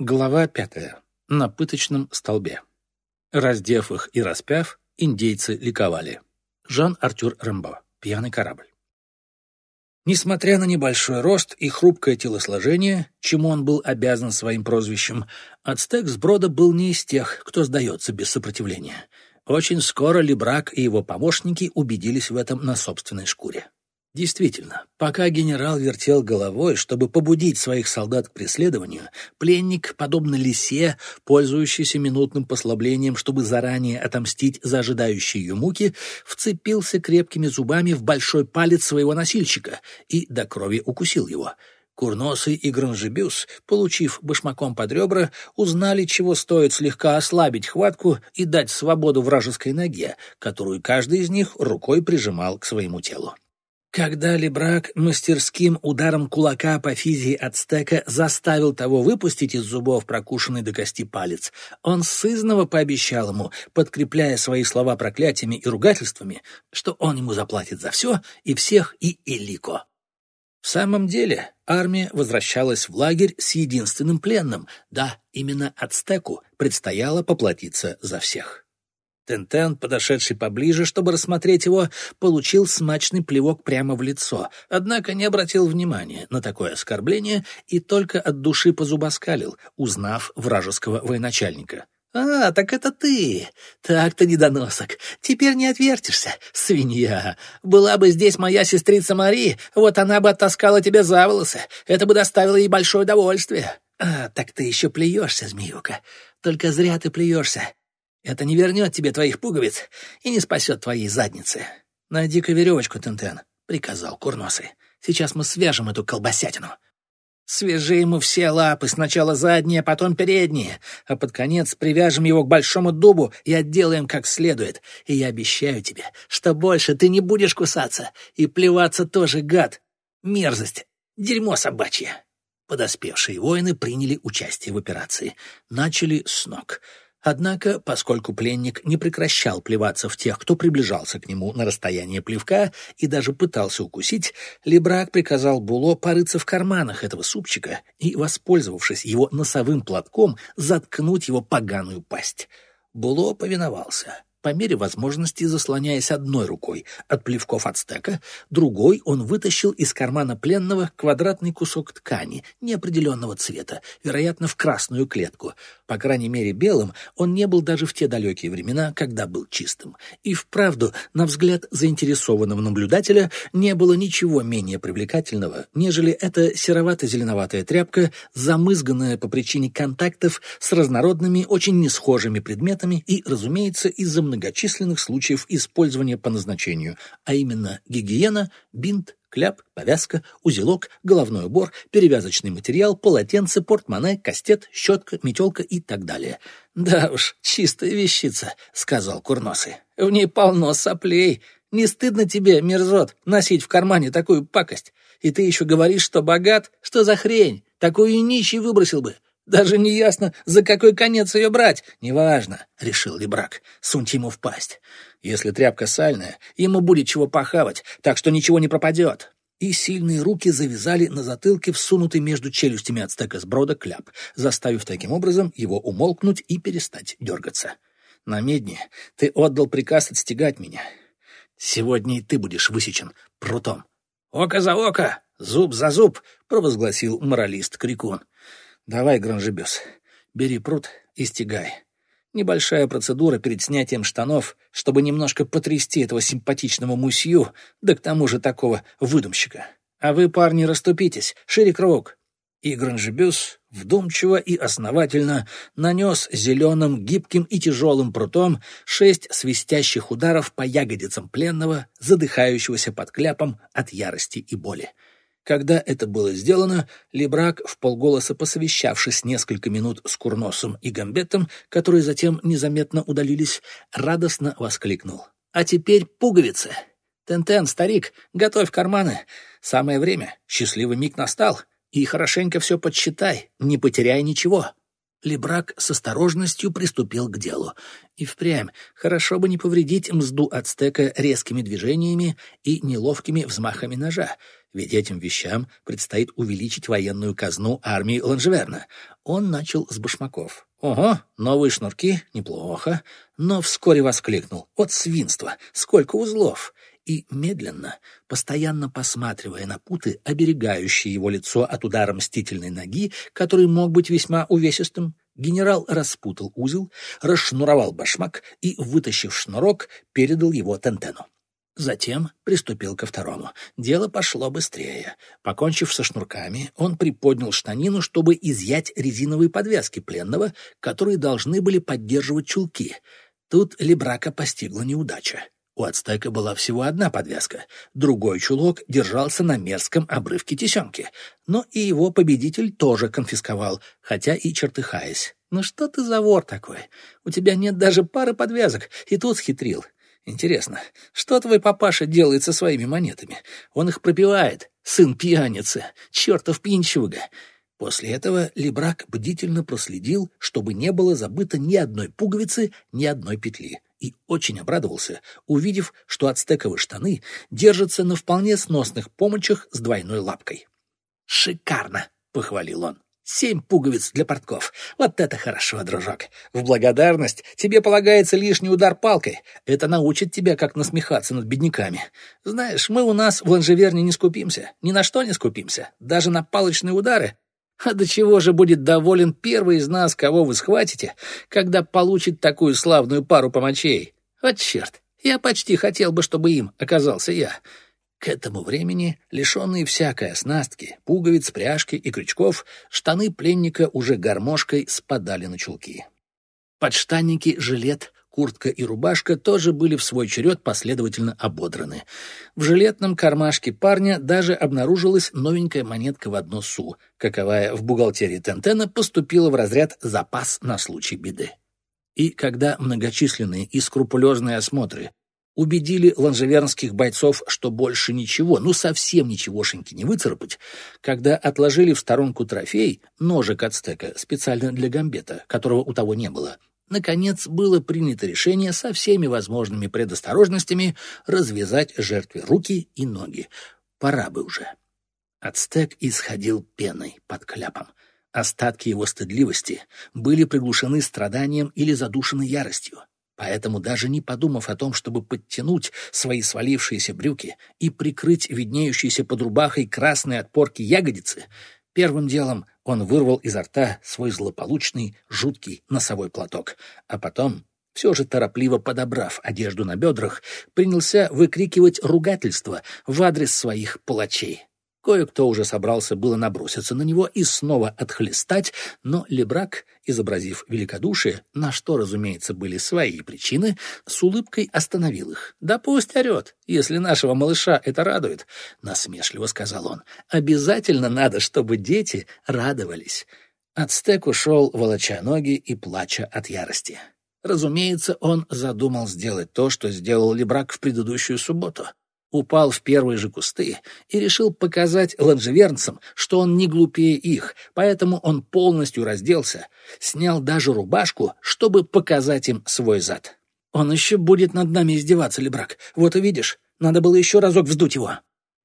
Глава пятая. На пыточном столбе. Раздев их и распяв, индейцы ликовали. Жан-Артюр Рэмбо. Пьяный корабль. Несмотря на небольшой рост и хрупкое телосложение, чему он был обязан своим прозвищем, ацтек с брода был не из тех, кто сдается без сопротивления. Очень скоро Лебрак и его помощники убедились в этом на собственной шкуре. Действительно, пока генерал вертел головой, чтобы побудить своих солдат к преследованию, пленник, подобно лисе, пользующийся минутным послаблением, чтобы заранее отомстить за ожидающие ее муки, вцепился крепкими зубами в большой палец своего носильщика и до крови укусил его. Курносый и Гранжебюс, получив башмаком под ребра, узнали, чего стоит слегка ослабить хватку и дать свободу вражеской ноге, которую каждый из них рукой прижимал к своему телу. Когда Лебрак мастерским ударом кулака по физии ацтека заставил того выпустить из зубов прокушенный до кости палец, он сызново пообещал ему, подкрепляя свои слова проклятиями и ругательствами, что он ему заплатит за все и всех и Элико. В самом деле, армия возвращалась в лагерь с единственным пленным. Да, именно ацтеку предстояло поплатиться за всех. Тентен, подошедший поближе, чтобы рассмотреть его, получил смачный плевок прямо в лицо, однако не обратил внимания на такое оскорбление и только от души позубоскалил, узнав вражеского военачальника. «А, так это ты! Так-то недоносок! Теперь не отвертишься, свинья! Была бы здесь моя сестрица Мари, вот она бы оттаскала тебя за волосы, это бы доставило ей большое удовольствие!» «А, так ты еще плюешься, змеюка! Только зря ты плюешься! Это не вернет тебе твоих пуговиц и не спасет твоей задницы. Найди-ка веревочку, Тентен, — приказал Курносый. Сейчас мы свяжем эту колбасятину. Свяжи ему все лапы, сначала задние, потом передние, а под конец привяжем его к большому дубу и отделаем как следует. И я обещаю тебе, что больше ты не будешь кусаться, и плеваться тоже, гад. Мерзость, дерьмо собачье. Подоспевшие воины приняли участие в операции. Начали с ног — Однако, поскольку пленник не прекращал плеваться в тех, кто приближался к нему на расстояние плевка и даже пытался укусить, Лебрак приказал Було порыться в карманах этого супчика и, воспользовавшись его носовым платком, заткнуть его поганую пасть. Було повиновался. По мере возможности, заслоняясь одной рукой от плевков ацтека, другой он вытащил из кармана пленного квадратный кусок ткани неопределенного цвета, вероятно, в красную клетку. По крайней мере, белым он не был даже в те далекие времена, когда был чистым. И вправду, на взгляд заинтересованного наблюдателя, не было ничего менее привлекательного, нежели эта серовато-зеленоватая тряпка, замызганная по причине контактов с разнородными, очень несхожими предметами и, разумеется, из-за многочисленных случаев использования по назначению, а именно гигиена, бинт, кляп, повязка, узелок, головной убор, перевязочный материал, полотенце, портмоне, кастет, щетка, метелка и так далее. «Да уж, чистая вещица», — сказал Курносый. «В ней полно соплей. Не стыдно тебе, мерзот, носить в кармане такую пакость? И ты еще говоришь, что богат? Что за хрень? Такую нищий выбросил бы. Даже не ясно, за какой конец ее брать. Неважно, — решил Лебрак, — суньте ему в пасть. Если тряпка сальная, ему будет чего похавать, так что ничего не пропадет. И сильные руки завязали на затылке всунутый между челюстями ацтека сброда кляп, заставив таким образом его умолкнуть и перестать дергаться. На медне ты отдал приказ отстегать меня. Сегодня и ты будешь высечен прутом. «Око за око, зуб за зуб!» — провозгласил моралист Крикун. Давай, Гранжебес, бери пруд и стегай. Небольшая процедура перед снятием штанов, чтобы немножко потрясти этого симпатичного мусью, да к тому же такого выдумщика. А вы, парни, расступитесь, шире круг. И Гранжебюс вдумчиво и основательно нанес зеленым, гибким и тяжелым прутом шесть свистящих ударов по ягодицам пленного, задыхающегося под кляпом от ярости и боли. Когда это было сделано, Лебрак, полголоса посовещавшись несколько минут с Курносом и Гамбетом, которые затем незаметно удалились, радостно воскликнул. «А теперь пуговицы! Тентен, старик, готовь карманы! Самое время, счастливый миг настал, и хорошенько все подсчитай, не потеряй ничего!» Лебрак с осторожностью приступил к делу. И впрямь, хорошо бы не повредить мзду ацтека резкими движениями и неловкими взмахами ножа, ведь этим вещам предстоит увеличить военную казну армии Ланжеверна. Он начал с башмаков. Ого, новые шнурки, неплохо, но вскоре воскликнул. От свинства, сколько узлов! И медленно, постоянно посматривая на путы, оберегающие его лицо от удара мстительной ноги, который мог быть весьма увесистым, генерал распутал узел, расшнуровал башмак и, вытащив шнурок, передал его Тентену. Затем приступил ко второму. Дело пошло быстрее. Покончив со шнурками, он приподнял штанину, чтобы изъять резиновые подвязки пленного, которые должны были поддерживать чулки. Тут Лебрака постигла неудача. У ацтека была всего одна подвязка. Другой чулок держался на мерзком обрывке тесемки. Но и его победитель тоже конфисковал, хотя и чертыхаясь. «Ну что ты за вор такой? У тебя нет даже пары подвязок, и тут схитрил. Интересно, что твой папаша делает со своими монетами? Он их пропивает, сын пьяницы, чертов пьянчуга. После этого Лебрак бдительно проследил, чтобы не было забыто ни одной пуговицы, ни одной петли, и очень обрадовался, увидев, что ацтековые штаны держатся на вполне сносных помощах с двойной лапкой. «Шикарно!» — похвалил он. Семь пуговиц для портков. Вот это хорошо, дружок. В благодарность тебе полагается лишний удар палкой. Это научит тебя, как насмехаться над бедняками. Знаешь, мы у нас в Ланжеверне не скупимся. Ни на что не скупимся. Даже на палочные удары. А до чего же будет доволен первый из нас, кого вы схватите, когда получит такую славную пару помочей? Вот черт, я почти хотел бы, чтобы им оказался я. К этому времени, лишенные всякой оснастки, пуговиц, пряжки и крючков, штаны пленника уже гармошкой спадали на чулки. Подштанники, жилет, куртка и рубашка тоже были в свой черед последовательно ободраны. В жилетном кармашке парня даже обнаружилась новенькая монетка в одно су, каковая в бухгалтерии Тентена поступила в разряд «запас на случай беды». И когда многочисленные и скрупулезные осмотры убедили ланжевернских бойцов, что больше ничего, ну совсем ничегошеньки не выцарапать, когда отложили в сторонку трофей, ножик ацтека, специально для гамбета, которого у того не было. Наконец было принято решение со всеми возможными предосторожностями развязать жертве руки и ноги. Пора бы уже. Ацтек исходил пеной под кляпом. Остатки его стыдливости были приглушены страданием или задушены яростью. Поэтому, даже не подумав о том, чтобы подтянуть свои свалившиеся брюки и прикрыть виднеющиеся под рубахой красные отпорки ягодицы, первым делом он вырвал изо рта свой злополучный, жуткий носовой платок, а потом, все же торопливо подобрав одежду на бедрах, принялся выкрикивать ругательство в адрес своих палачей. Кое-кто уже собрался было наброситься на него и снова отхлестать, но Лебрак, изобразив великодушие, на что, разумеется, были свои причины, с улыбкой остановил их. «Да пусть орет, если нашего малыша это радует», — насмешливо сказал он. «Обязательно надо, чтобы дети радовались». Ацтек ушел, волоча ноги и плача от ярости. Разумеется, он задумал сделать то, что сделал Лебрак в предыдущую субботу — упал в первые же кусты и решил показать ланжевернцам, что он не глупее их, поэтому он полностью разделся, снял даже рубашку, чтобы показать им свой зад. «Он еще будет над нами издеваться, Лебрак. Вот увидишь, надо было еще разок вздуть его».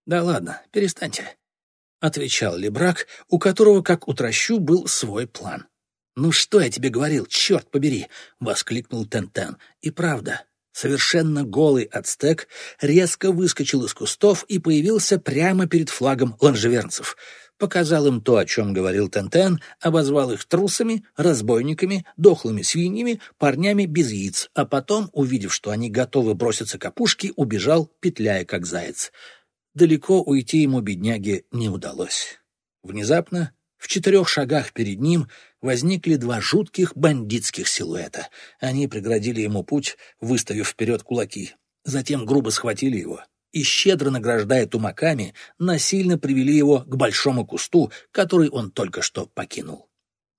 «Да ладно, перестаньте», — отвечал Лебрак, у которого, как утращу, был свой план. «Ну что я тебе говорил, черт побери!» — воскликнул Тентен. «И правда, Совершенно голый ацтек резко выскочил из кустов и появился прямо перед флагом ланжевернцев. Показал им то, о чем говорил Тентен, обозвал их трусами, разбойниками, дохлыми свиньями, парнями без яиц, а потом, увидев, что они готовы броситься к опушке, убежал, петляя как заяц. Далеко уйти ему, бедняге, не удалось. Внезапно, в четырех шагах перед ним, возникли два жутких бандитских силуэта. Они преградили ему путь, выставив вперед кулаки. Затем грубо схватили его и, щедро награждая тумаками, насильно привели его к большому кусту, который он только что покинул.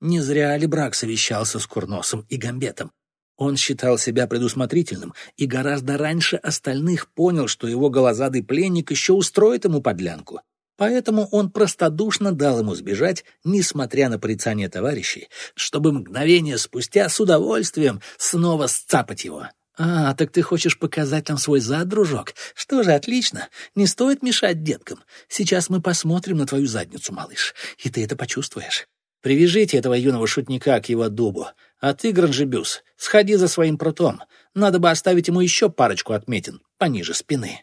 Не зря Алибрак совещался с Курносом и Гамбетом. Он считал себя предусмотрительным и гораздо раньше остальных понял, что его голозадый пленник еще устроит ему подлянку. Поэтому он простодушно дал ему сбежать, несмотря на порицание товарищей, чтобы мгновение спустя с удовольствием снова сцапать его. «А, так ты хочешь показать нам свой зад, дружок? Что же, отлично. Не стоит мешать деткам. Сейчас мы посмотрим на твою задницу, малыш, и ты это почувствуешь. Привяжите этого юного шутника к его дубу. А ты, Гранжебюс, сходи за своим прутом. Надо бы оставить ему еще парочку отметин пониже спины».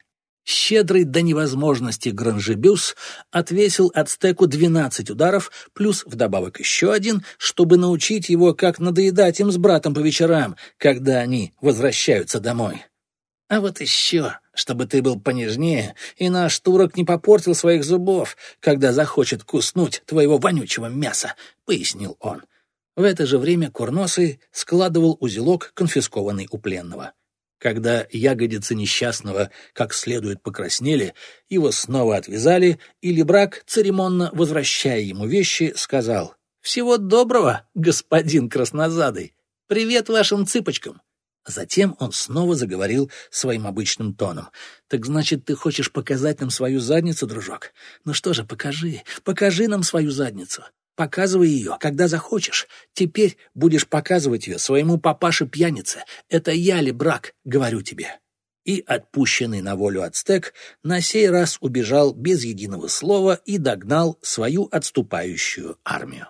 Щедрый до невозможности Гранжебюс отвесил ацтеку двенадцать ударов, плюс вдобавок еще один, чтобы научить его, как надоедать им с братом по вечерам, когда они возвращаются домой. А вот еще, чтобы ты был понежнее, и наш турок не попортил своих зубов, когда захочет куснуть твоего вонючего мяса, — пояснил он. В это же время Курносый складывал узелок, конфискованный у пленного. Когда ягодицы несчастного как следует покраснели, его снова отвязали, и Лебрак, церемонно возвращая ему вещи, сказал «Всего доброго, господин Краснозадый! Привет вашим цыпочкам!» Затем он снова заговорил своим обычным тоном. «Так значит, ты хочешь показать нам свою задницу, дружок? Ну что же, покажи, покажи нам свою задницу. Показывай ее, когда захочешь. Теперь будешь показывать ее своему папаше-пьянице. Это я ли брак, говорю тебе». И отпущенный на волю ацтек на сей раз убежал без единого слова и догнал свою отступающую армию.